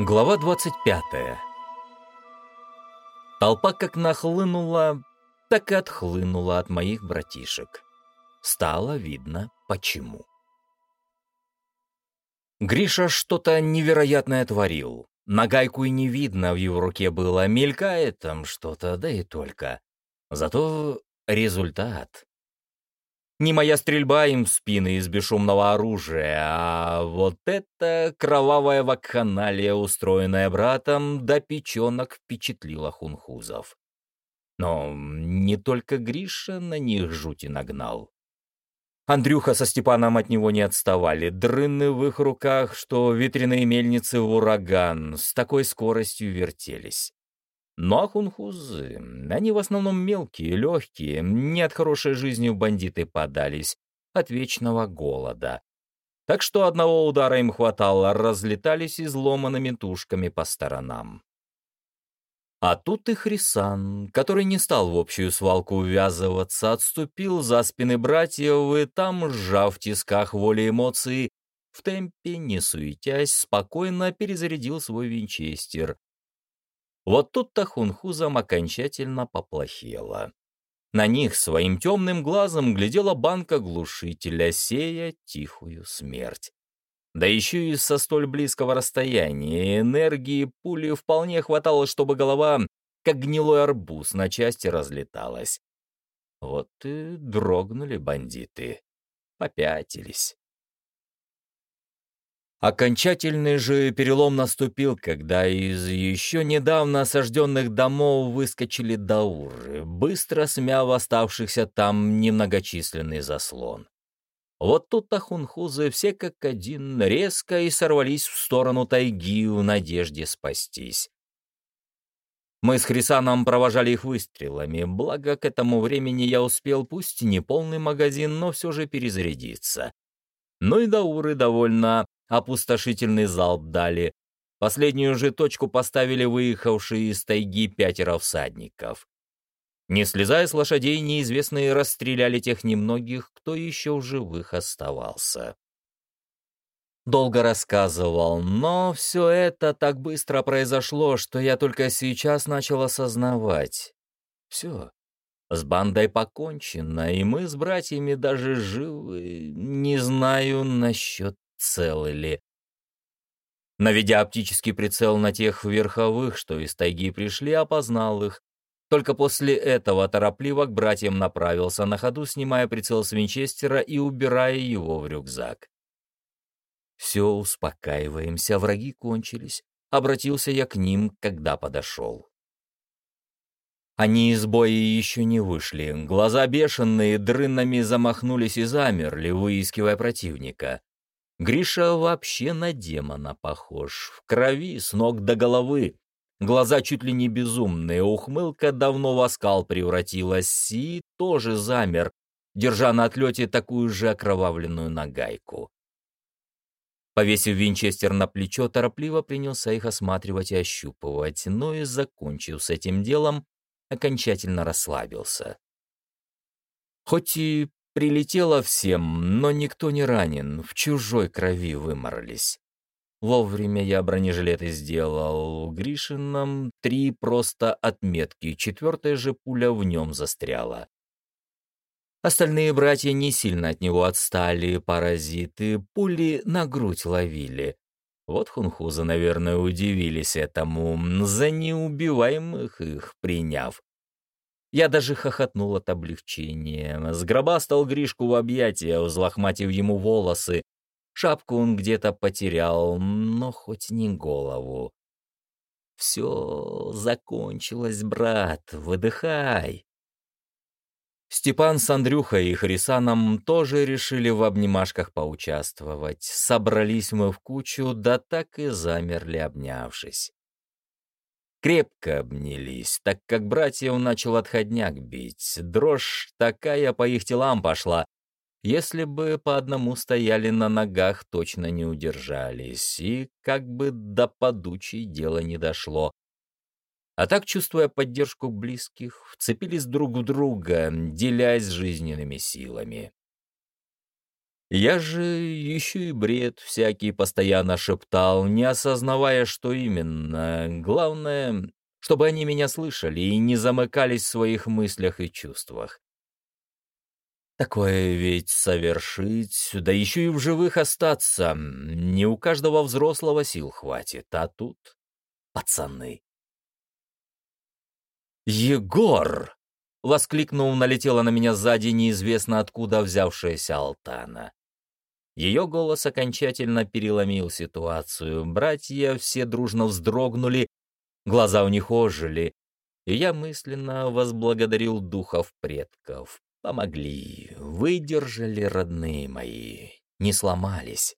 Глава 25. Толпа как нахлынула, так и отхлынула от моих братишек. Стало видно, почему. Гриша что-то невероятное творил. Нагайку и не видно в его руке было, мелькает там что-то, да и только. Зато результат. Не моя стрельба им в спины из бесшумного оружия, а вот эта кровавая вакханалия, устроенная братом, до печенок впечатлила хунхузов. Но не только Гриша на них жути нагнал. Андрюха со Степаном от него не отставали, дрыны в их руках, что ветряные мельницы в ураган, с такой скоростью вертелись. Но ахунхузы, они в основном мелкие, легкие, не от хорошей жизни бандиты подались, от вечного голода. Так что одного удара им хватало, разлетались изломанными тушками по сторонам. А тут и Хрисан, который не стал в общую свалку ввязываться, отступил за спины братьев и там, сжав в тисках воли эмоций, в темпе, не суетясь, спокойно перезарядил свой винчестер, вот тут-то хунхузам окончательно поплохело. На них своим темным глазом глядела банка глушителя, сея тихую смерть. Да еще и со столь близкого расстояния энергии пули вполне хватало, чтобы голова, как гнилой арбуз, на части разлеталась. Вот и дрогнули бандиты, попятились. Окончательный же перелом наступил, когда из еще недавно осажденных домов выскочили дауры, быстро смяв оставшихся там немногочисленный заслон. Вот тут ахунхузы все как один резко и сорвались в сторону тайги в надежде спастись. Мы с Хрисаном провожали их выстрелами, благо к этому времени я успел, пусть не полный магазин, но все же перезарядиться. Ну и дауры довольно опустошительный залп дали. Последнюю же точку поставили выехавшие из тайги пятеро всадников. Не слезая с лошадей, неизвестные расстреляли тех немногих, кто еще в живых оставался. Долго рассказывал, но все это так быстро произошло, что я только сейчас начал осознавать. Все, с бандой покончено, и мы с братьями даже живы. Не знаю насчет целы ли. Наведя оптический прицел на тех верховых, что из тайги пришли, опознал их. Только после этого торопливо к братьям направился, на ходу снимая прицел с винчестера и убирая его в рюкзак. «Все, успокаиваемся, враги кончились», — обратился я к ним, когда подошел. Они из боя еще не вышли, глаза бешеные дрынами замахнулись и замерли, выискивая противника. Гриша вообще на демона похож, в крови с ног до головы. Глаза чуть ли не безумные, ухмылка давно в оскал превратилась и тоже замер, держа на отлете такую же окровавленную нагайку. Повесив винчестер на плечо, торопливо принялся их осматривать и ощупывать, но и закончив с этим делом, окончательно расслабился. Хоть и Прилетело всем, но никто не ранен, в чужой крови выморались. Вовремя я бронежилеты сделал. Гришином три просто отметки, четвертая же пуля в нем застряла. Остальные братья не сильно от него отстали, паразиты, пули на грудь ловили. Вот хунхузы, наверное, удивились этому, за неубиваемых их приняв. Я даже хохотнул от облегчения. Сгробастал Гришку в объятия, взлохматив ему волосы. Шапку он где-то потерял, но хоть не голову. «Все закончилось, брат, выдыхай». Степан с Андрюхой и Хрисаном тоже решили в обнимашках поучаствовать. Собрались мы в кучу, да так и замерли, обнявшись крепко обнялись, так как братьев начал отходняк бить. Дрожь такая по их телам пошла. Если бы по одному стояли на ногах, точно не удержались, и как бы до подучей дело не дошло. А так, чувствуя поддержку близких, вцепились друг в друга, делясь жизненными силами. Я же еще и бред всякий постоянно шептал, не осознавая, что именно. Главное, чтобы они меня слышали и не замыкались в своих мыслях и чувствах. Такое ведь совершить, да еще и в живых остаться, не у каждого взрослого сил хватит, а тут пацаны. «Егор!» — воскликнул, налетела на меня сзади неизвестно откуда взявшаяся Алтана. Ее голос окончательно переломил ситуацию. Братья все дружно вздрогнули, глаза у них ожили, и я мысленно возблагодарил духов предков. Помогли, выдержали родные мои, не сломались.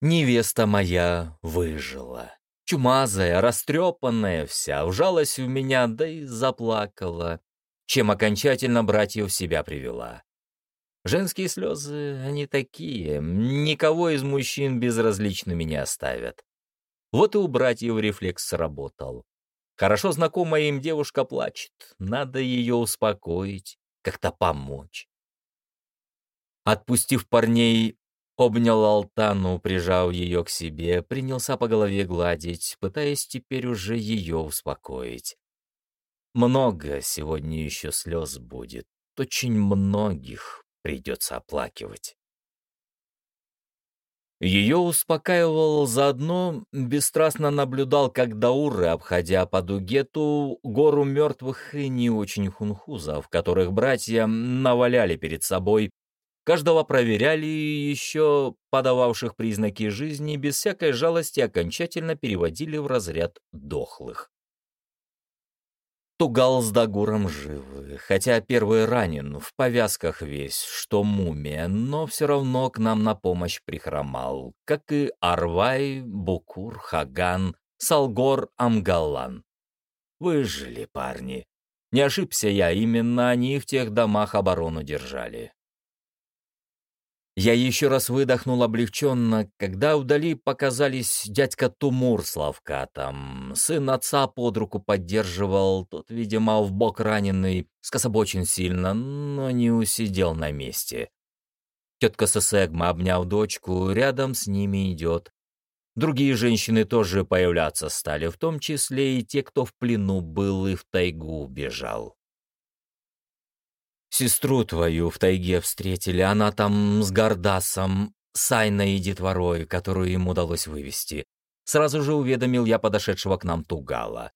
Невеста моя выжила. Чумазая, растрепанная вся, вжалась в меня, да и заплакала, чем окончательно братьев себя привела. Женские слезы, они такие, никого из мужчин безразличными не оставят. Вот и у братьев рефлекс сработал. Хорошо знакомая им девушка плачет. Надо ее успокоить, как-то помочь. Отпустив парней, обнял Алтану, прижал ее к себе, принялся по голове гладить, пытаясь теперь уже ее успокоить. Много сегодня еще слез будет, очень многих придется оплакивать. Ее успокаивал заодно, бесстрастно наблюдал, как Дауры, обходя по дуге ту гору мертвых и не очень хунхузов, которых братья наваляли перед собой, каждого проверяли и еще подававших признаки жизни без всякой жалости окончательно переводили в разряд дохлых. Тугал с Дагуром живы, хотя первый ранен, в повязках весь, что мумия, но все равно к нам на помощь прихромал, как и Арвай, Букур, Хаган, Салгор, Амгалан. Выжили парни. Не ошибся я, именно они в тех домах оборону держали. Я еще раз выдохнул облегченно, когда вдали показались дядька Тумур с Лавкатом. Сын отца под руку поддерживал, тот, видимо, в бок раненый, скособочен сильно, но не усидел на месте. Тетка Сесегма, обняв дочку, рядом с ними идет. Другие женщины тоже появляться стали, в том числе и те, кто в плену был и в тайгу бежал. Сестру твою в тайге встретили, она там с Гардасом, с Айной и детворой, которую им удалось вывести. Сразу же уведомил я подошедшего к нам Тугала.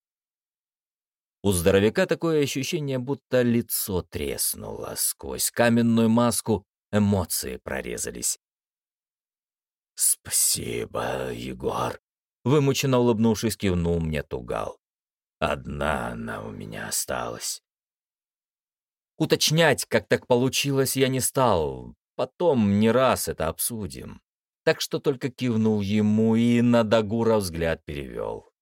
У здоровяка такое ощущение, будто лицо треснуло. Сквозь каменную маску эмоции прорезались. «Спасибо, Егор», — вымученно улыбнувшись, кивнул мне Тугал. «Одна она у меня осталась. Уточнять, как так получилось, я не стал. Потом не раз это обсудим. Так что только кивнул ему и на Дагура взгляд перевел.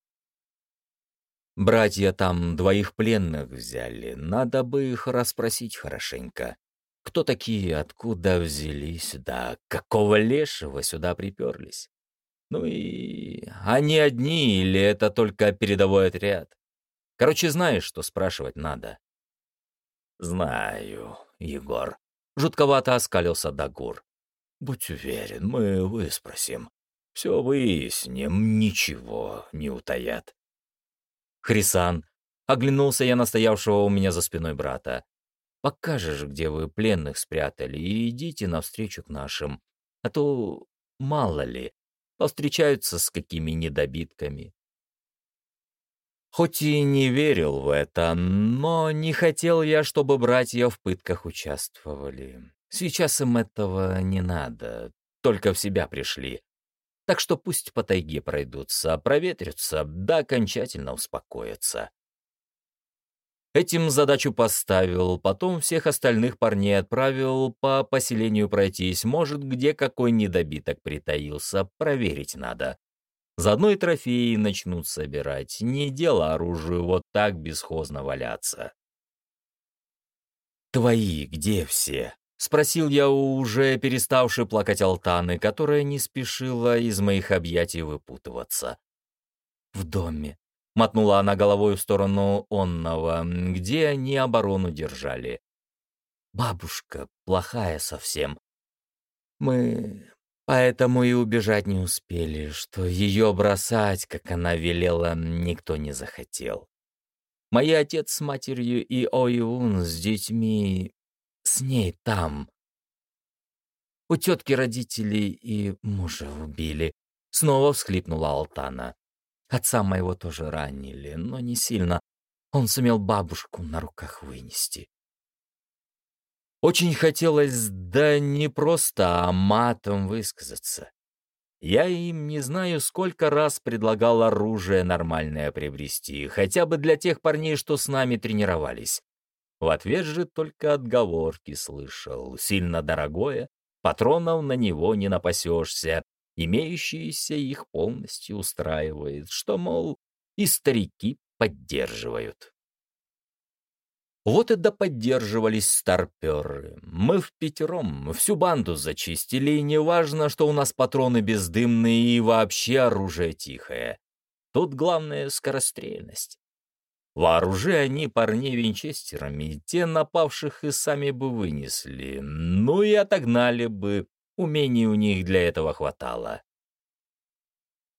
Братья там двоих пленных взяли, надо бы их расспросить хорошенько. Кто такие, откуда взялись, да какого лешего сюда приперлись? Ну и они одни или это только передовой отряд? Короче, знаешь, что спрашивать надо. «Знаю, Егор», — жутковато оскалился Дагур. «Будь уверен, мы выспросим. Все выясним, ничего не утаят». «Хрисан», — оглянулся я на стоявшего у меня за спиной брата. «Покажешь, где вы пленных спрятали, и идите навстречу к нашим. А то, мало ли, повстречаются с какими недобитками. Хоть и не верил в это, но не хотел я, чтобы братья в пытках участвовали. Сейчас им этого не надо, только в себя пришли. Так что пусть по тайге пройдутся, проветрятся, да окончательно успокоятся. Этим задачу поставил, потом всех остальных парней отправил по поселению пройтись, может, где какой недобиток притаился, проверить надо. Заодно и трофеи начнут собирать. Не дело оружию вот так бесхозно валяться. «Твои где все?» — спросил я у уже переставшей плакать Алтаны, которая не спешила из моих объятий выпутываться. «В доме», — мотнула она головой в сторону Онного, где они оборону держали. «Бабушка плохая совсем. Мы поэтому и убежать не успели, что ее бросать, как она велела, никто не захотел. Мои отец с матерью и Оиун с детьми с ней там. У тетки родителей и мужа убили. Снова всхлипнула Алтана. Отца моего тоже ранили, но не сильно. Он сумел бабушку на руках вынести. Очень хотелось, да не просто, а матом высказаться. Я им не знаю, сколько раз предлагал оружие нормальное приобрести, хотя бы для тех парней, что с нами тренировались. В ответ же только отговорки слышал. Сильно дорогое, патронов на него не напасешься, имеющиеся их полностью устраивает, что, мол, и старики поддерживают. Вот и поддерживались старперы. Мы в пятером всю банду зачистили, и неважно, что у нас патроны бездымные и вообще оружие тихое. Тут главное — скорострельность. Вооружи они парней винчестерами, те напавших и сами бы вынесли, ну и отогнали бы, умений у них для этого хватало.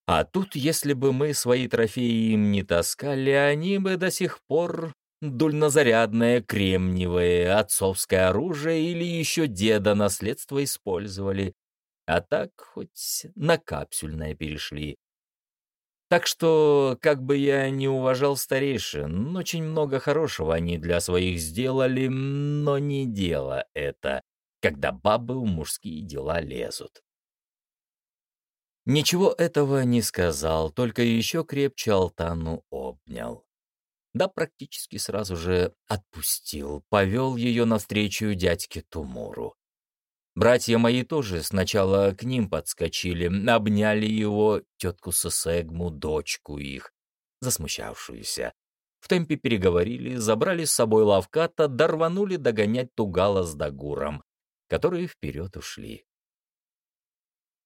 А тут, если бы мы свои трофеи им не таскали, они бы до сих пор дульнозарядное, кремниевое, отцовское оружие или еще деда наследство использовали, а так хоть на капсюльное перешли. Так что, как бы я не уважал старейшин, очень много хорошего они для своих сделали, но не дело это, когда бабы в мужские дела лезут. Ничего этого не сказал, только еще крепче Алтану обнял да практически сразу же отпустил, повел ее навстречу дядьке Тумуру. Братья мои тоже сначала к ним подскочили, обняли его, тетку Сесегму, дочку их, засмущавшуюся. В темпе переговорили, забрали с собой лавката, дорванули догонять Тугала с Дагуром, которые вперед ушли.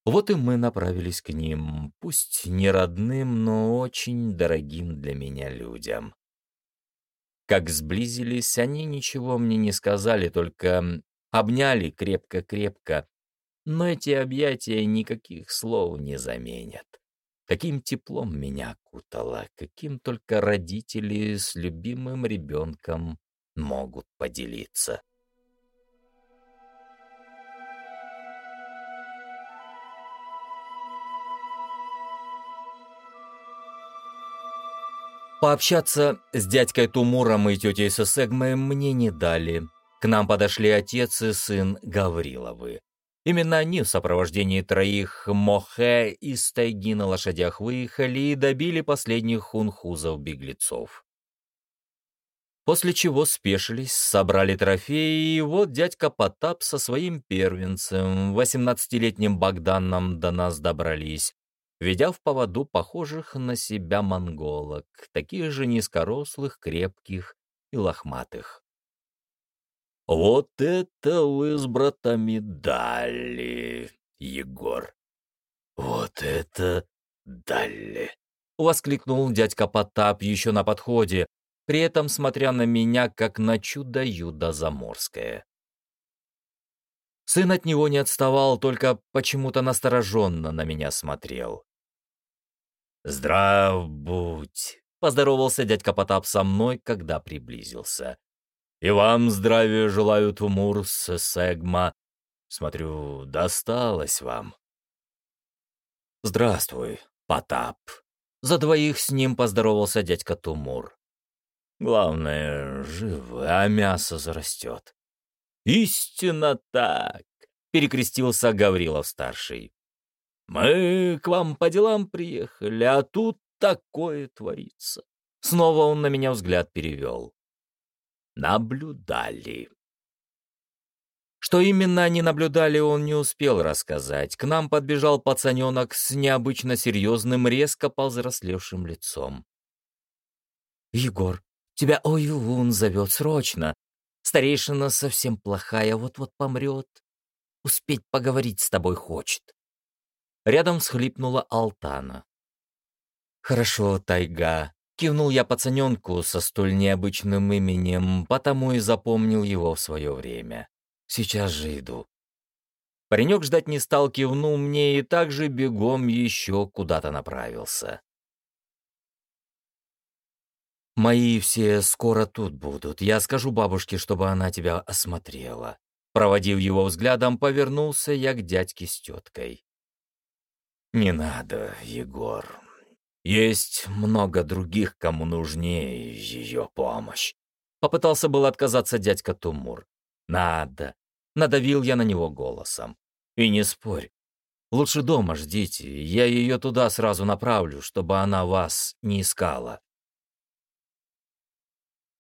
Вот и мы направились к ним, пусть не родным, но очень дорогим для меня людям. Как сблизились, они ничего мне не сказали, только обняли крепко-крепко. Но эти объятия никаких слов не заменят. Каким теплом меня окутало, каким только родители с любимым ребенком могут поделиться. Пообщаться с дядькой Тумуром и тетей Сесегмой мне не дали. К нам подошли отец и сын Гавриловы. Именно они в сопровождении троих Мохе из тайги на лошадях выехали и добили последних хунхузов-беглецов. После чего спешились, собрали трофеи, и вот дядька Потап со своим первенцем, восемнадцатилетним Богданом, до нас добрались, ведя в поводу похожих на себя монголок, таких же низкорослых, крепких и лохматых. «Вот это вы с братами дали, Егор! Вот это дали!» — воскликнул дядька Потап еще на подходе, при этом смотря на меня, как на чудо-юдо заморское. Сын от него не отставал, только почему-то настороженно на меня смотрел. «Здрав будь!» — поздоровался дядька Потап со мной, когда приблизился. «И вам здравия желаю, Тумур с Сегма. Смотрю, досталось вам». «Здравствуй, Потап!» За двоих с ним поздоровался дядька Тумур. «Главное, живы, а мясо зарастет». «Истинно так!» — перекрестился Гаврилов-старший. «Мы к вам по делам приехали, а тут такое творится». Снова он на меня взгляд перевел. «Наблюдали». Что именно они наблюдали, он не успел рассказать. К нам подбежал пацаненок с необычно серьезным, резко повзрослевшим лицом. «Егор, тебя Ойвун зовет срочно. Старейшина совсем плохая, вот-вот помрет. Успеть поговорить с тобой хочет». Рядом схлипнула Алтана. «Хорошо, тайга», — кивнул я пацаненку со столь необычным именем, потому и запомнил его в свое время. «Сейчас же иду». Паренек ждать не стал, кивнул мне и также бегом еще куда-то направился. «Мои все скоро тут будут. Я скажу бабушке, чтобы она тебя осмотрела». Проводив его взглядом, повернулся я к дядьке с теткой. «Не надо, Егор. Есть много других, кому нужнее ее помощь». Попытался был отказаться дядька Тумур. «Надо». Надавил я на него голосом. «И не спорь. Лучше дома ждите, я ее туда сразу направлю, чтобы она вас не искала».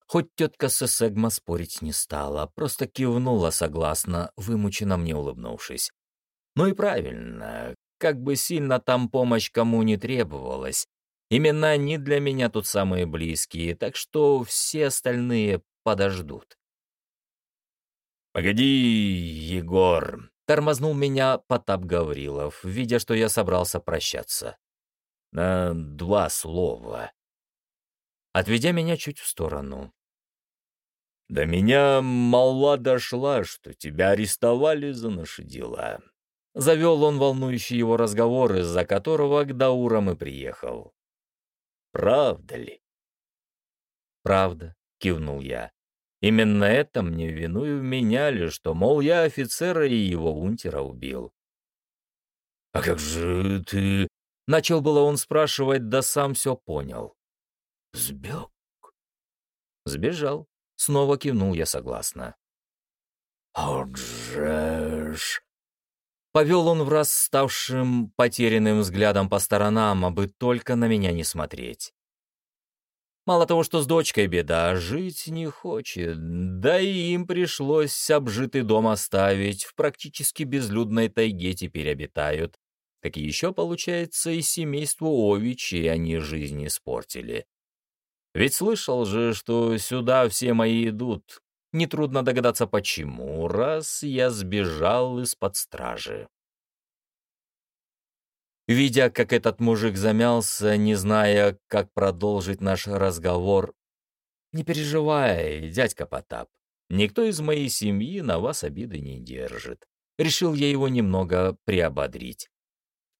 Хоть тетка Сесегма спорить не стала, просто кивнула согласно, вымученно мне улыбнувшись. Ну и правильно, как бы сильно там помощь кому не требовалась. Именно они для меня тут самые близкие, так что все остальные подождут. «Погоди, Егор!» — тормознул меня Потап Гаврилов, видя, что я собрался прощаться. «На два слова». Отведя меня чуть в сторону. До меня молва дошла, что тебя арестовали за наши дела. Завел он волнующий его разговор, из-за которого к Даурам и приехал. Правда ли? Правда, кивнул я. Именно это мне вину и вменяли, что, мол, я офицера и его унтера убил. «А как же ты...» — начал было он спрашивать, да сам все понял. «Сбег?» «Сбежал», Снова кивнул я согласно. «Вот же ж...» Повел он в раз потерянным взглядом по сторонам, абы только на меня не смотреть. Мало того, что с дочкой беда, жить не хочет, да и им пришлось обжитый дом оставить, в практически безлюдной тайге теперь обитают. Так и еще, получается, и семейству Овичи они жизнь испортили. Ведь слышал же, что сюда все мои идут. Нетрудно догадаться, почему, раз я сбежал из-под стражи. Видя, как этот мужик замялся, не зная, как продолжить наш разговор, «Не переживай, дядька Потап, никто из моей семьи на вас обиды не держит». Решил я его немного приободрить.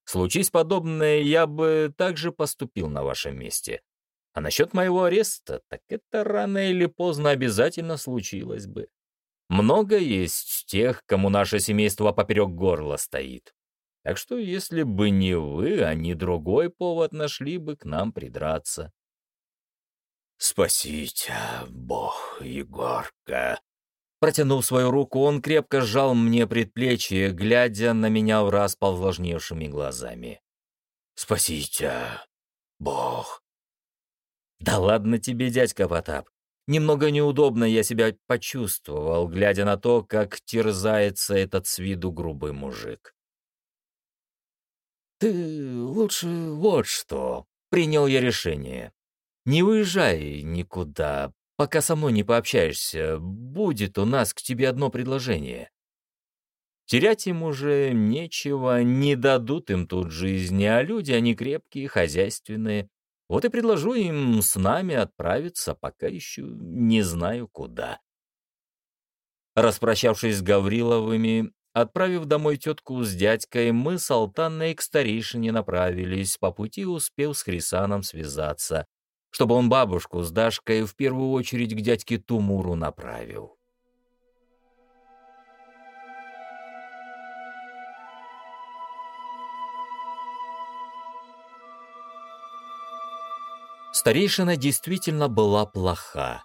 Случись подобное, я бы также поступил на вашем месте. А насчет моего ареста, так это рано или поздно обязательно случилось бы. Много есть тех, кому наше семейство поперек горла стоит. Так что если бы не вы, не другой повод нашли бы к нам придраться. «Спасите, Бог, Егорка!» Протянув свою руку, он крепко сжал мне предплечье, глядя на меня в раз повлажневшими глазами. «Спасите, Бог!» «Да ладно тебе, дядька Потап. Немного неудобно я себя почувствовал, глядя на то, как терзается этот с виду грубый мужик. «Ты лучше вот что», — принял я решение. «Не уезжай никуда, пока со мной не пообщаешься. Будет у нас к тебе одно предложение». Терять им уже нечего, не дадут им тут жизни, а люди, они крепкие, хозяйственные, вот и предложу им с нами отправиться, пока еще не знаю куда. Распрощавшись с Гавриловыми, отправив домой тетку с дядькой, мы с Алтанной к старейшине направились, по пути успев с Хрисаном связаться, чтобы он бабушку с Дашкой в первую очередь к дядьке Тумуру направил. Старейшина действительно была плоха.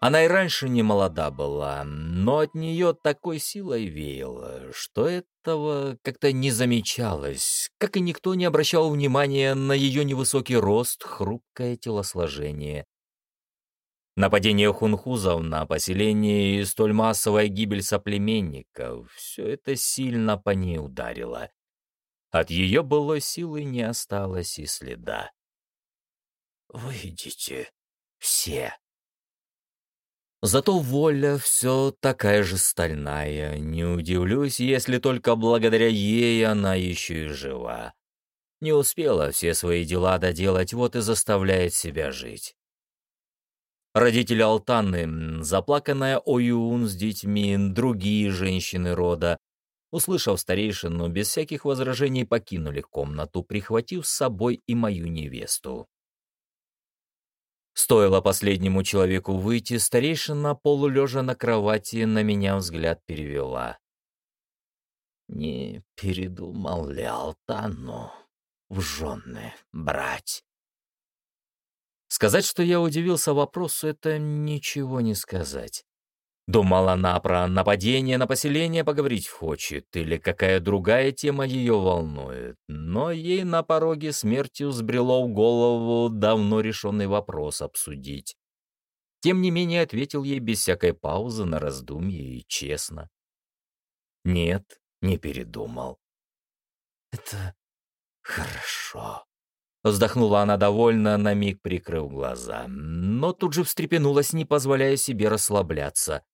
Она и раньше не молода была, но от нее такой силой веяло, что этого как-то не замечалось, как и никто не обращал внимания на ее невысокий рост, хрупкое телосложение. Нападение хунхузов на поселение и столь массовая гибель соплеменников — все это сильно по ней ударило. От ее былой силы не осталось и следа. Выйдите все. Зато воля все такая же стальная. Не удивлюсь, если только благодаря ей она еще и жива. Не успела все свои дела доделать, вот и заставляет себя жить. Родители Алтаны, заплаканная Оюун с детьми, другие женщины рода, услышав старейшину, без всяких возражений покинули комнату, прихватив с собой и мою невесту. Стоило последнему человеку выйти, старейшина, полулежа на кровати, на меня взгляд перевела. Не передумал ли Алтану в жены брать? Сказать, что я удивился вопросу, это ничего не сказать. Думала она про нападение на поселение поговорить хочет, или какая другая тема ее волнует, но ей на пороге смерти взбрело в голову давно решенный вопрос обсудить. Тем не менее ответил ей без всякой паузы на раздумье и честно. Нет, не передумал. Это хорошо. Вздохнула она довольно, на миг прикрыв глаза, но тут же встрепенулась, не позволяя себе расслабляться.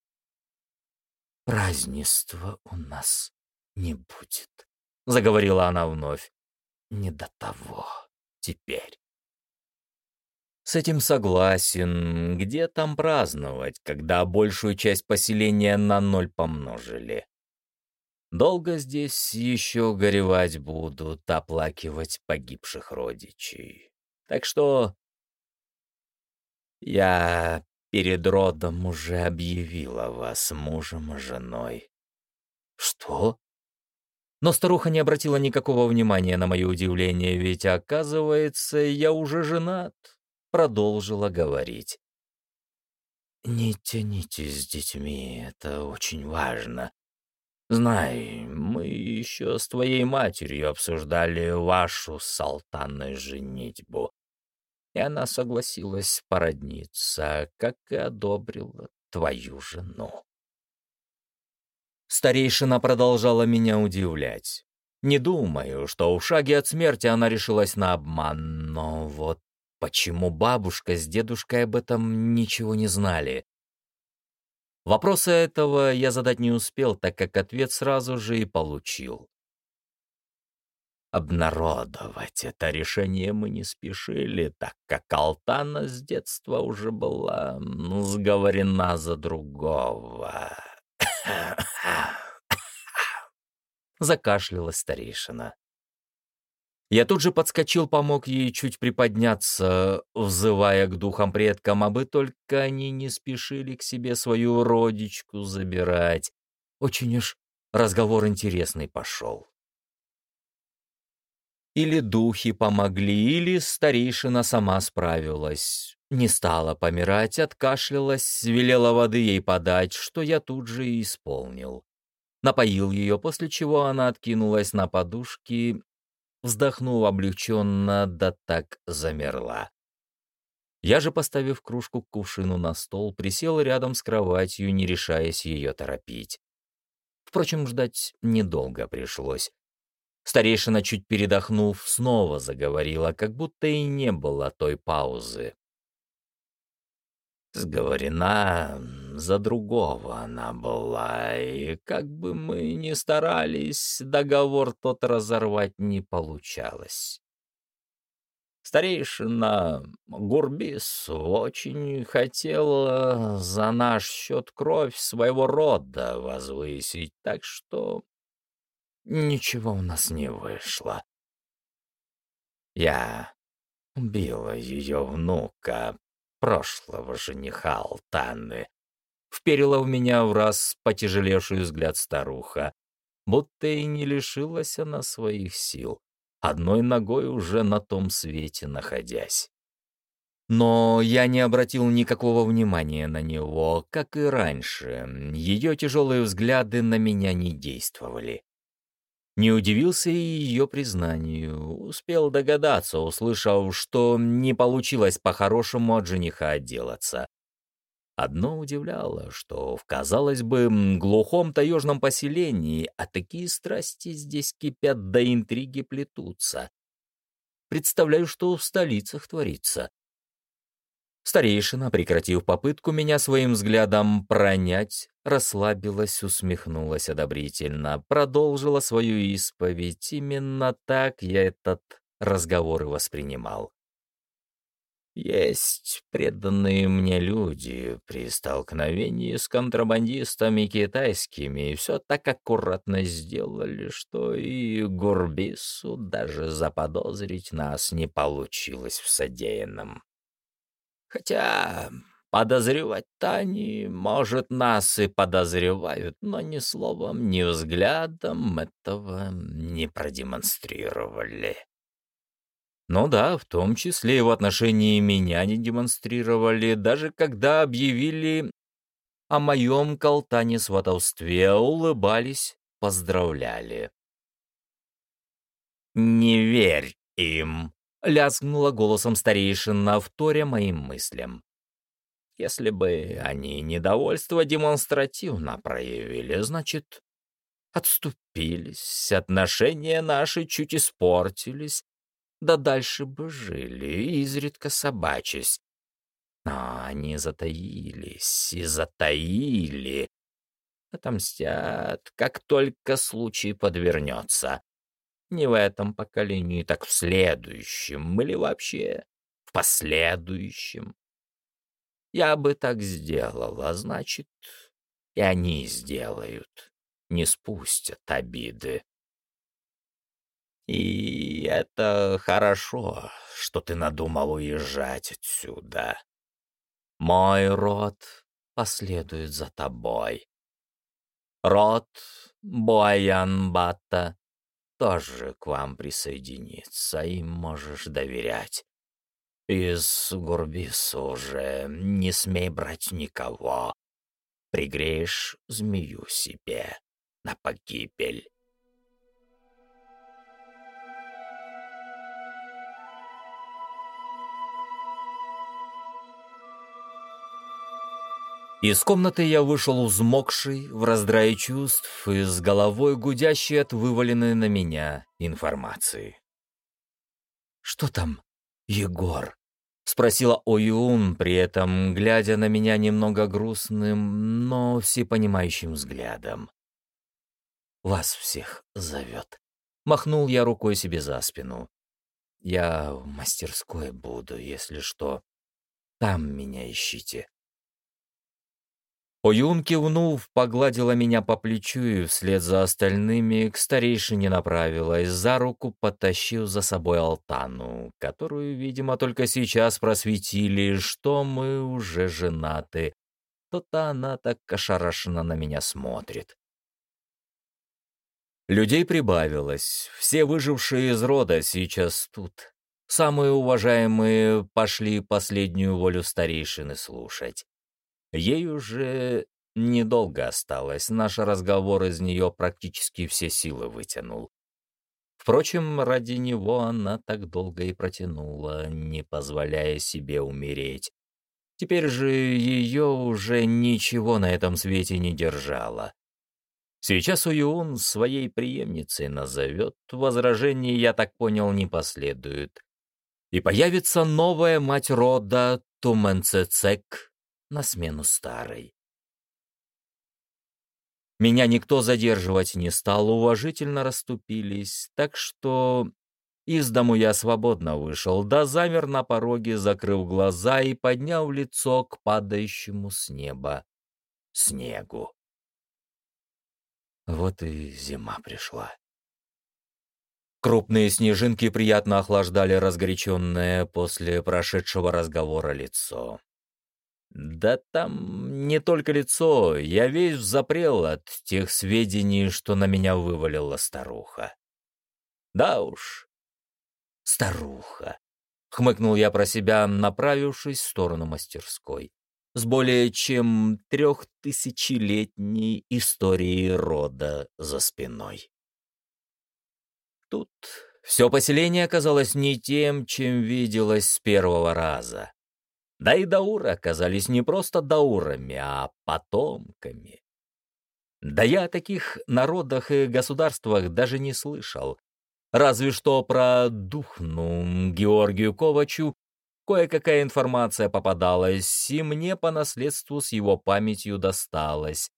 «Празднества у нас не будет», — заговорила она вновь. «Не до того теперь». С этим согласен. Где там праздновать, когда большую часть поселения на ноль помножили? Долго здесь еще горевать будут, оплакивать погибших родичей. Так что я перед родом уже объявила вас мужем и женой. Что? Но старуха не обратила никакого внимания на мое удивление, ведь, оказывается, я уже женат, продолжила говорить. «Не тяните с детьми, это очень важно. Знай, мы еще с твоей матерью обсуждали вашу с Алтаной женитьбу, и она согласилась породниться, как и одобрила твою жену. Старейшина продолжала меня удивлять. Не думаю, что в шаге от смерти она решилась на обман, но вот почему бабушка с дедушкой об этом ничего не знали? Вопроса этого я задать не успел, так как ответ сразу же и получил. Обнародовать это решение мы не спешили, так как Алтана с детства уже была сговорена за другого. Закашлялась старейшина. Я тут же подскочил, помог ей чуть приподняться, взывая к духам предкам, абы только они не спешили к себе свою родичку забирать. Очень уж разговор интересный пошел. Или духи помогли, или старейшина сама справилась. Не стала помирать, откашлялась, велела воды ей подать, что я тут же и исполнил. Напоил ее, после чего она откинулась на подушки вздохнув облегченно, да так замерла. Я же, поставив кружку к кувшину на стол, присел рядом с кроватью, не решаясь ее торопить. Впрочем, ждать недолго пришлось. Старейшина, чуть передохнув, снова заговорила, как будто и не было той паузы. Сговорена за другого она была, и как бы мы ни старались, договор тот разорвать не получалось. Старейшина Гурбис очень хотела за наш счет кровь своего рода возвысить, так что ничего у нас не вышло. Я убила ее внука, прошлого жениха Алтаны. Вперила в меня в раз потяжелевший взгляд старуха, будто и не лишилась она своих сил, одной ногой уже на том свете находясь. Но я не обратил никакого внимания на него, как и раньше. Ее тяжелые взгляды на меня не действовали. Не удивился и ее признанию, успел догадаться, услышав, что не получилось по-хорошему от жениха отделаться. Одно удивляло, что в, казалось бы, глухом таежном поселении, а такие страсти здесь кипят, да интриги плетутся. Представляю, что в столицах творится. Старейшина, прекратив попытку меня своим взглядом пронять, расслабилась, усмехнулась одобрительно, продолжила свою исповедь. Именно так я этот разговор и воспринимал. Есть преданные мне люди при столкновении с контрабандистами китайскими, все так аккуратно сделали, что и Гурбису даже заподозрить нас не получилось в содеянном. Хотя подозревать-то они, может, нас и подозревают, но ни словом, ни взглядом этого не продемонстрировали. Ну да, в том числе и в отношении меня не демонстрировали, даже когда объявили о моем колтане-сватовстве, улыбались, поздравляли. «Не верь им!» — лязгнула голосом старейшина, вторя моим мыслям. Если бы они недовольство демонстративно проявили, значит, отступились, отношения наши чуть испортились, да дальше бы жили, изредка собачись. Но они затаились и затаили. Отомстят, как только случай подвернется. Не в этом поколении, так в следующем или вообще в последующем. Я бы так сделал, значит, и они сделают, не спустят обиды. И это хорошо, что ты надумал уезжать отсюда. Мой род последует за тобой. Род Боянбата тоже к вам присоединится, им можешь доверять. Из Гурбиса уже не смей брать никого. Пригреешь змею себе на погибель. Из комнаты я вышел взмокший, в раздрае чувств и с головой гудящей от вываленной на меня информации. «Что там, Егор?» — спросила Оюн, при этом глядя на меня немного грустным, но всепонимающим взглядом. «Вас всех зовет». Махнул я рукой себе за спину. «Я в мастерской буду, если что. Там меня ищите». Оюн, кивнув, погладила меня по плечу и вслед за остальными к старейшине направилась, за руку потащив за собой Алтану, которую, видимо, только сейчас просветили, что мы уже женаты. То-то она так ошарашенно на меня смотрит. Людей прибавилось, все выжившие из рода сейчас тут. Самые уважаемые пошли последнюю волю старейшины слушать. Ей уже недолго осталось, наш разговор из нее практически все силы вытянул. Впрочем, ради него она так долго и протянула, не позволяя себе умереть. Теперь же ее уже ничего на этом свете не держало. Сейчас Уюн своей преемницей назовет, возражений, я так понял, не последует. И появится новая мать рода Туменцецек, на смену старой. Меня никто задерживать не стал, уважительно расступились, так что из дому я свободно вышел, да замер на пороге, закрыв глаза и подняв лицо к падающему с неба снегу. Вот и зима пришла. Крупные снежинки приятно охлаждали разгоряченное после прошедшего разговора лицо. Да там не только лицо, я весь запрел от тех сведений, что на меня вывалила старуха. Да уж, старуха. Хмыкнул я про себя, направившись в сторону мастерской. С более чем трехтысячелетней историей рода за спиной. Тут все поселение оказалось не тем, чем виделось с первого раза. Да и дауры оказались не просто даурами, а потомками. Да я о таких народах и государствах даже не слышал. Разве что про Духну Георгию Ковачу кое-какая информация попадалась, и мне по наследству с его памятью досталось.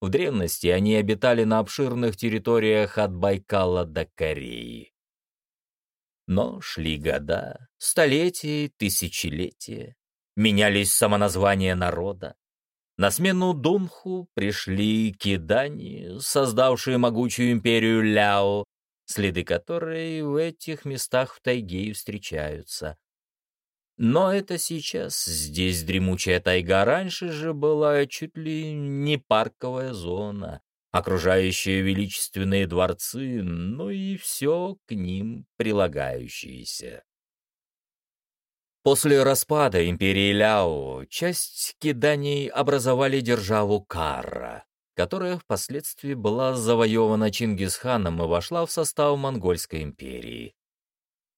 В древности они обитали на обширных территориях от Байкала до Кореи. Но шли года, столетия, тысячелетия. Менялись самоназвания народа. На смену Дунху пришли кидани, создавшие могучую империю Ляо, следы которой в этих местах в тайге и встречаются. Но это сейчас, здесь дремучая тайга, раньше же была чуть ли не парковая зона, окружающая величественные дворцы, ну и все к ним прилагающееся. После распада империи Ляо часть киданий образовали державу Карра, которая впоследствии была завоевана Чингисханом и вошла в состав Монгольской империи.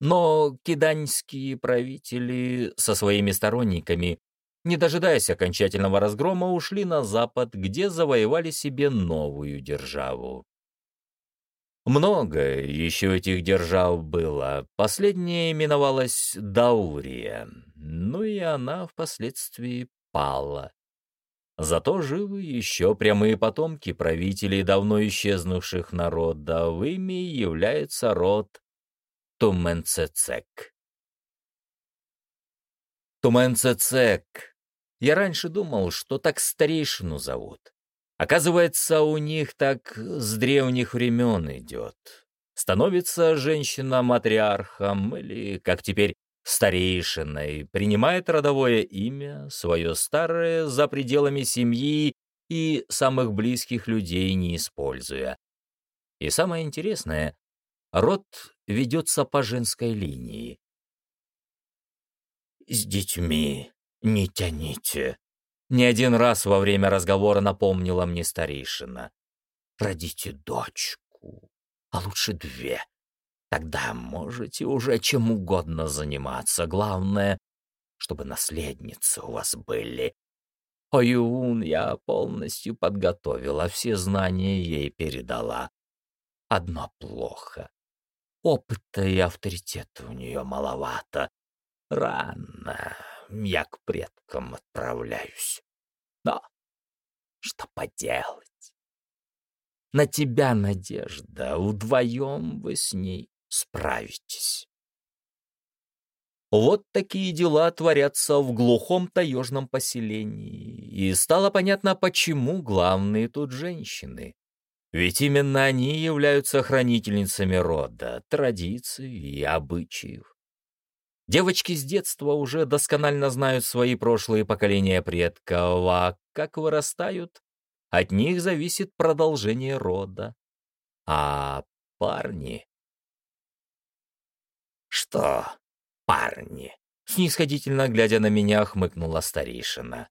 Но киданьские правители со своими сторонниками, не дожидаясь окончательного разгрома, ушли на запад, где завоевали себе новую державу. Много еще этих держав было. Последняя именовалась Даурия, ну и она впоследствии пала. Зато живы еще прямые потомки правителей давно исчезнувших народов. Ими является род Туменцецек. Туменцецек. Я раньше думал, что так старейшину зовут. Оказывается, у них так с древних времен идет. Становится женщина матриархом или, как теперь, старейшиной, принимает родовое имя, свое старое, за пределами семьи и самых близких людей не используя. И самое интересное, род ведется по женской линии. «С детьми не тяните», не один раз во время разговора напомнила мне старейшина. «Родите дочку, а лучше две. Тогда можете уже чем угодно заниматься. Главное, чтобы наследницы у вас были. Оюн я полностью подготовила, все знания ей передала. Одно плохо. Опыта и авторитета у нее маловато. Рано я к предкам отправляюсь. Но что поделать? На тебя надежда, вдвоем вы с ней справитесь. Вот такие дела творятся в глухом таежном поселении, и стало понятно, почему главные тут женщины. Ведь именно они являются хранительницами рода, традиций и обычаев. Девочки с детства уже досконально знают свои прошлые поколения предков, а как вырастают, от них зависит продолжение рода. А парни... «Что, парни?» — снисходительно глядя на меня, хмыкнула старейшина.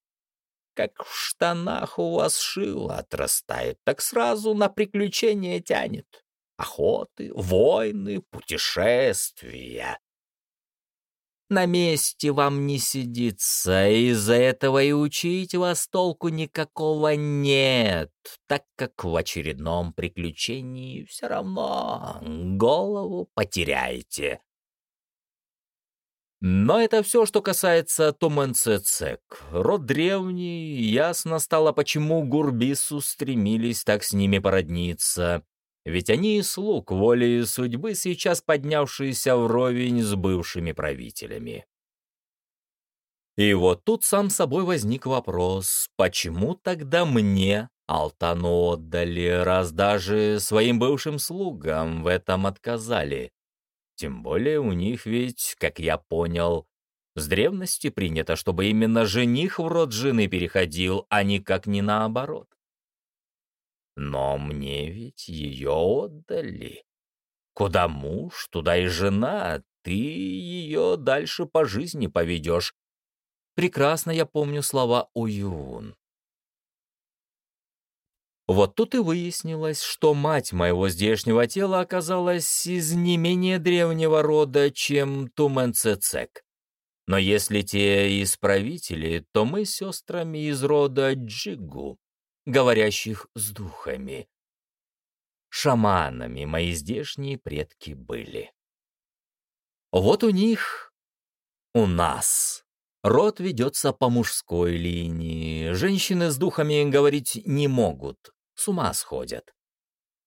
«Как в штанах у вас шило отрастает, так сразу на приключения тянет. Охоты, войны, путешествия. На месте вам не сидится, из-за этого и учить вас толку никакого нет, так как в очередном приключении все равно голову потеряете. Но это все, что касается Туменцецек. Род древний, ясно стало, почему Гурбису стремились так с ними породниться. Ведь они и слуг воли и судьбы, сейчас поднявшиеся вровень с бывшими правителями. И вот тут сам собой возник вопрос, почему тогда мне Алтану отдали, раз даже своим бывшим слугам в этом отказали? Тем более у них ведь, как я понял, с древности принято, чтобы именно жених в род жены переходил, а никак не наоборот. Но мне ведь ее отдали. Куда муж, туда и жена, ты ее дальше по жизни поведешь. Прекрасно я помню слова Уюн. Вот тут и выяснилось, что мать моего здешнего тела оказалась из не менее древнего рода, чем Туменцецек. Но если те исправители, то мы с сестрами из рода Джигу говорящих с духами. Шаманами мои здешние предки были. Вот у них, у нас, род ведется по мужской линии, женщины с духами говорить не могут, с ума сходят.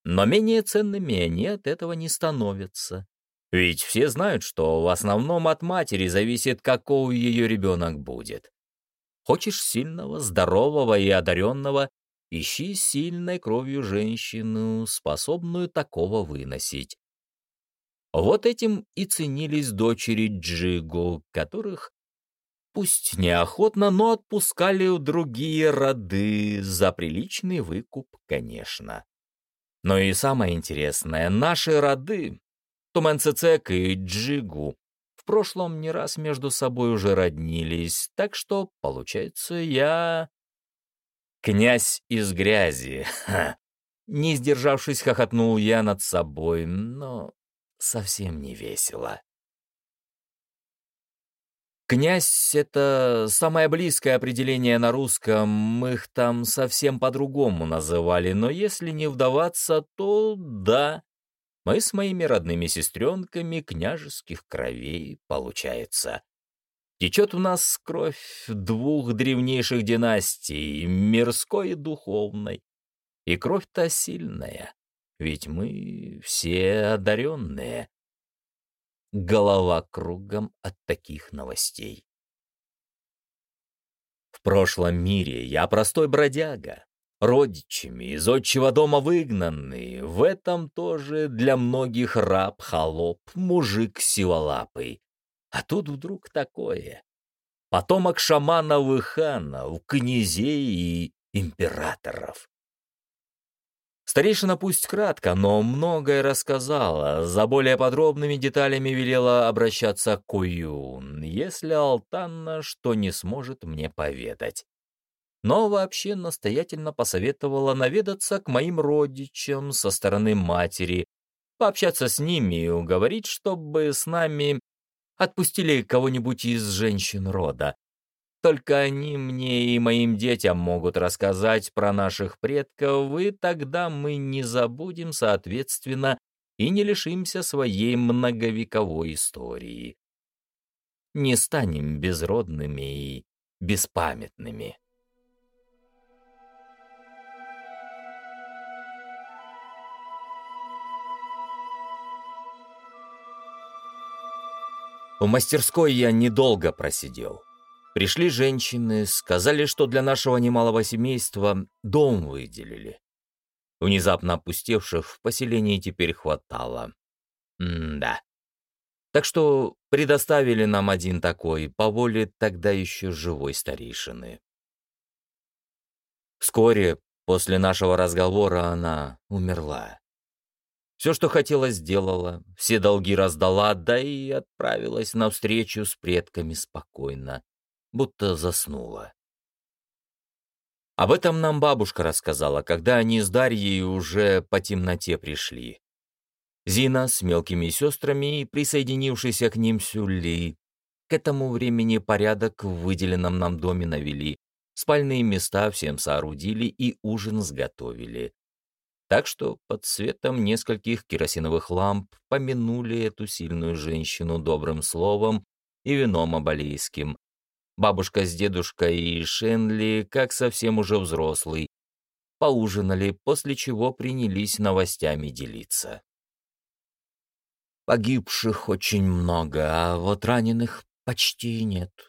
Но менее ценными они от этого не становятся. Ведь все знают, что в основном от матери зависит, какой ее ребенок будет. Хочешь сильного, здорового и одаренного, ищи сильной кровью женщину, способную такого выносить. Вот этим и ценились дочери Джигу, которых, пусть неохотно, но отпускали у другие роды, за приличный выкуп, конечно. Но и самое интересное, наши роды, Туменцецек и Джигу, в прошлом не раз между собой уже роднились, так что, получается, я... Князь из грязи. Ха. Не сдержавшись, хохотнул я над собой, но совсем не весело. Князь — это самое близкое определение на русском, их там совсем по-другому называли, но если не вдаваться, то да, мы с моими родными сестренками княжеских кровей, получается. Течет у нас кровь двух древнейших династий, мирской и духовной. И кровь-то сильная, ведь мы все одаренные. Голова кругом от таких новостей. В прошлом мире я простой бродяга, родичами из отчего дома выгнанный, в этом тоже для многих раб, холоп, мужик сиволапый. А тут вдруг такое. Потомок шаманов и ханов, князей и императоров. Старейшина пусть кратко, но многое рассказала, за более подробными деталями велела обращаться к Куюн, если Алтанна что не сможет мне поведать. Но вообще настоятельно посоветовала наведаться к моим родичам со стороны матери, пообщаться с ними и уговорить, чтобы с нами отпустили кого-нибудь из женщин рода. Только они мне и моим детям могут рассказать про наших предков, и тогда мы не забудем, соответственно, и не лишимся своей многовековой истории. Не станем безродными и беспамятными. В мастерской я недолго просидел. Пришли женщины, сказали, что для нашего немалого семейства дом выделили. Внезапно опустевших в поселении теперь хватало. М-да. Так что предоставили нам один такой, по воле тогда еще живой старейшины. Вскоре после нашего разговора она умерла. Все, что хотела, сделала, все долги раздала, да и отправилась на встречу с предками спокойно, будто заснула. Об этом нам бабушка рассказала, когда они с Дарьей уже по темноте пришли. Зина с мелкими сестрами и присоединившийся к ним Сюли к этому времени порядок в выделенном нам доме навели, спальные места всем соорудили и ужин сготовили. Так что под светом нескольких керосиновых ламп помянули эту сильную женщину добрым словом и вином абалийским. Бабушка с дедушкой и Шенли, как совсем уже взрослый, поужинали, после чего принялись новостями делиться. Погибших очень много, а вот раненых почти нет.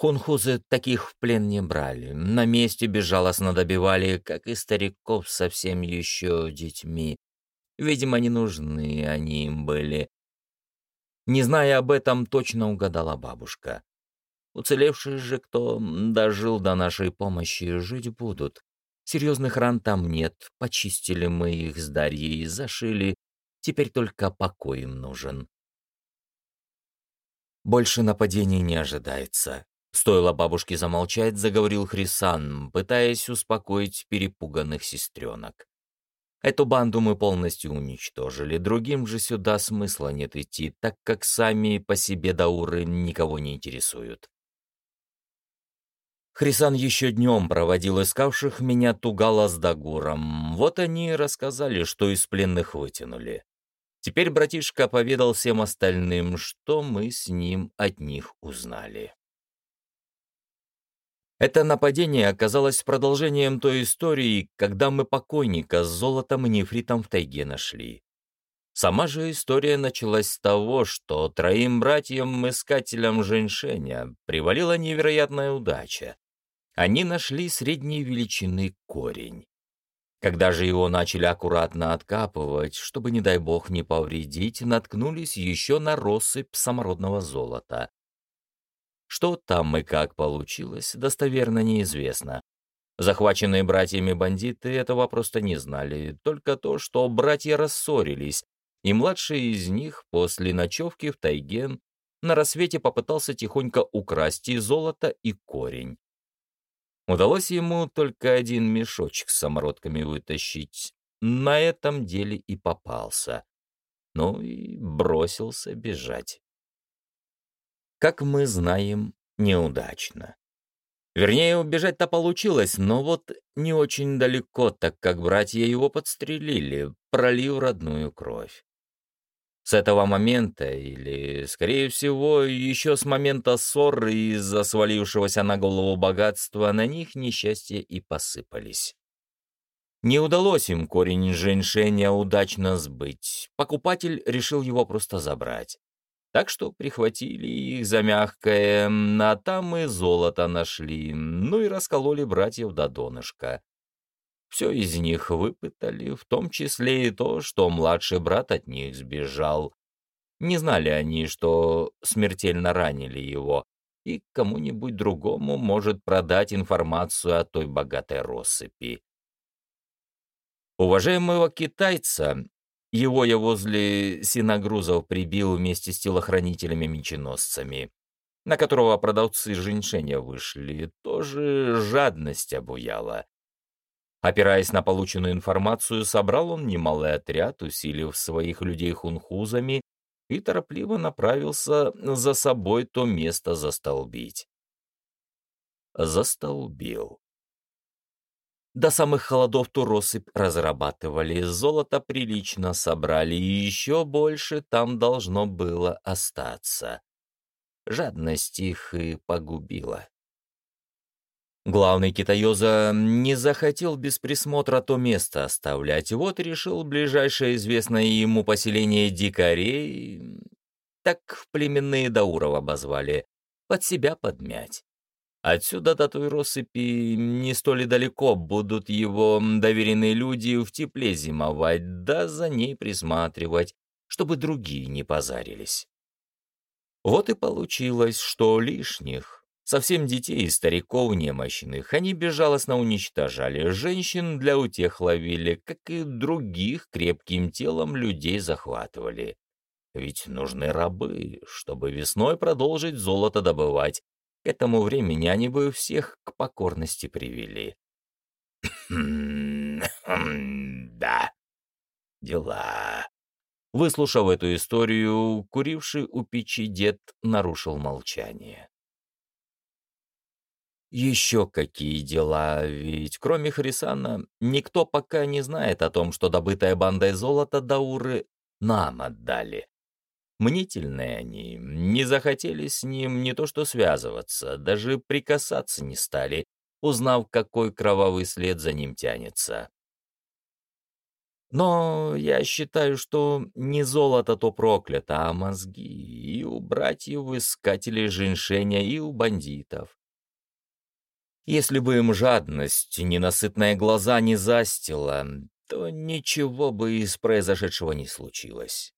Хунхузы таких в плен не брали, на месте безжалостно добивали, как и стариков совсем еще детьми. Видимо, не нужны они им были. Не зная об этом, точно угадала бабушка. Уцелевшие же, кто дожил до нашей помощи, жить будут. Серьезных ран там нет, почистили мы их с Дарьей, зашили, теперь только покой им нужен. Больше нападений не ожидается. Стоило бабушке замолчать, заговорил Хрисан, пытаясь успокоить перепуганных сестренок. Эту банду мы полностью уничтожили, другим же сюда смысла нет идти, так как сами по себе дауры никого не интересуют. Хрисан еще днем проводил искавших меня Тугала с Дагуром. Вот они и рассказали, что из пленных вытянули. Теперь братишка поведал всем остальным, что мы с ним от них узнали. Это нападение оказалось продолжением той истории, когда мы покойника с золотом и нефритом в тайге нашли. Сама же история началась с того, что троим братьям-искателям женьшеня привалила невероятная удача. Они нашли средней величины корень. Когда же его начали аккуратно откапывать, чтобы, не дай бог, не повредить, наткнулись еще на россыпь самородного золота. Что там и как получилось, достоверно неизвестно. Захваченные братьями бандиты этого просто не знали, только то, что братья рассорились, и младший из них после ночевки в тайге на рассвете попытался тихонько украсть и золото, и корень. Удалось ему только один мешочек с самородками вытащить. На этом деле и попался. Ну и бросился бежать. Как мы знаем, неудачно. Вернее, убежать-то получилось, но вот не очень далеко, так как братья его подстрелили, пролив родную кровь. С этого момента, или, скорее всего, еще с момента ссоры из-за свалившегося на голову богатства, на них несчастья и посыпались. Не удалось им корень женьшеня удачно сбыть. Покупатель решил его просто забрать. Так что прихватили их за мягкое, а там и золото нашли, ну и раскололи братьев до донышка. Все из них выпытали, в том числе и то, что младший брат от них сбежал. Не знали они, что смертельно ранили его, и кому-нибудь другому может продать информацию о той богатой россыпи. Уважаемого китайца, его я возле синогрузов прибил вместе с телохранителями-меченосцами, на которого продавцы женьшеня вышли, тоже жадность обуяла. Опираясь на полученную информацию, собрал он немалый отряд, усилив своих людей хунхузами, и торопливо направился за собой то место застолбить. Застолбил. До самых холодов ту россыпь разрабатывали, золото прилично собрали, и еще больше там должно было остаться. Жадность их и погубила. Главный китаёза не захотел без присмотра то место оставлять, вот решил ближайшее известное ему поселение дикарей, так племенные Дауров обозвали, под себя подмять. Отсюда до той россыпи не столь далеко будут его доверенные люди в тепле зимовать, да за ней присматривать, чтобы другие не позарились. Вот и получилось, что лишних Совсем детей и стариков немощных они безжалостно уничтожали, женщин для утех ловили, как и других крепким телом людей захватывали. Ведь нужны рабы, чтобы весной продолжить золото добывать. Этому времени они бы всех к покорности привели. «Да, дела». Выслушав эту историю, куривший у печи дед нарушил молчание. Еще какие дела, ведь кроме Хрисана никто пока не знает о том, что добытое бандой золото Дауры нам отдали. Мнительные они, не захотели с ним не то что связываться, даже прикасаться не стали, узнав, какой кровавый след за ним тянется. Но я считаю, что не золото то проклято, а мозги и у братьев-искателей женьшеня, и у бандитов. Если бы им жадность, ненасытные глаза не застила, то ничего бы из произошедшего не случилось.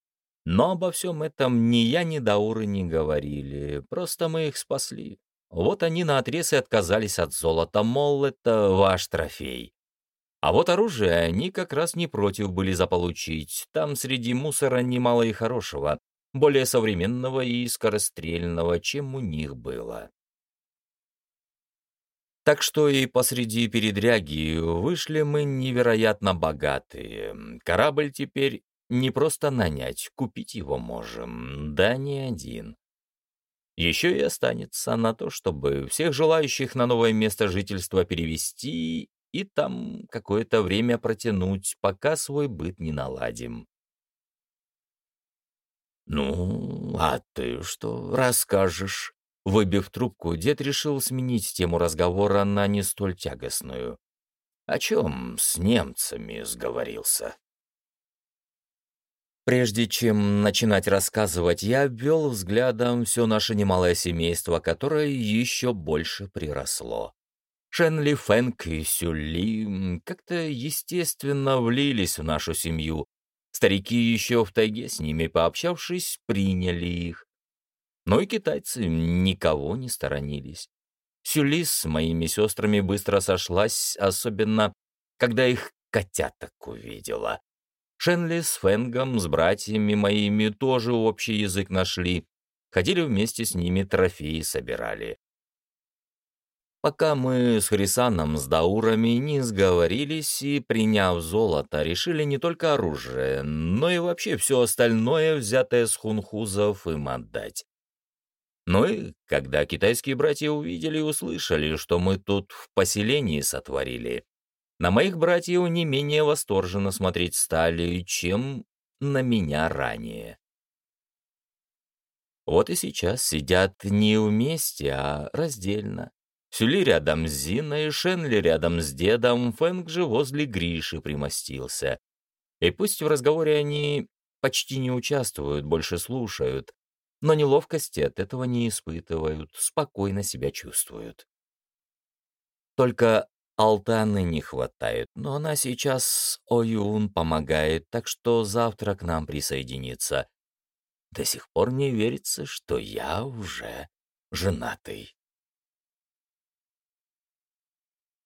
Но обо всем этом ни я, ни Дауры не говорили, просто мы их спасли. Вот они наотрез и отказались от золота, мол, это ваш трофей. А вот оружие они как раз не против были заполучить. Там среди мусора немало и хорошего, более современного и скорострельного, чем у них было. Так что и посреди передряги вышли мы невероятно богатые. Корабль теперь не просто нанять, купить его можем, да не один. Еще и останется на то, чтобы всех желающих на новое место жительства перевести и там какое-то время протянуть, пока свой быт не наладим. «Ну, а ты что расскажешь?» Выбив трубку, дед решил сменить тему разговора на не столь тягостную. О чем с немцами сговорился? Прежде чем начинать рассказывать, я обвел взглядом все наше немалое семейство, которое еще больше приросло. Шенли, Фэнк и Сюли как-то естественно влились в нашу семью. Старики еще в тайге с ними пообщавшись, приняли их. Но и китайцы никого не сторонились. Сюли с моими сестрами быстро сошлась, особенно когда их котяток увидела. Шенли с Фэнгом, с братьями моими тоже общий язык нашли. Ходили вместе с ними, трофеи собирали. Пока мы с Хрисаном, с Даурами не сговорились и, приняв золото, решили не только оружие, но и вообще все остальное, взятое с хунхузов, им отдать. Ну и когда китайские братья увидели и услышали, что мы тут в поселении сотворили, на моих братьев не менее восторженно смотреть стали, чем на меня ранее. Вот и сейчас сидят не вместе, а раздельно. Сюли рядом с Зиной, Шенли рядом с дедом, Фэнг же возле Гриши примостился. И пусть в разговоре они почти не участвуют, больше слушают, но неловкости от этого не испытывают, спокойно себя чувствуют. Только Алтаны не хватает, но она сейчас Оюн помогает, так что завтра к нам присоединится. До сих пор не верится, что я уже женатый.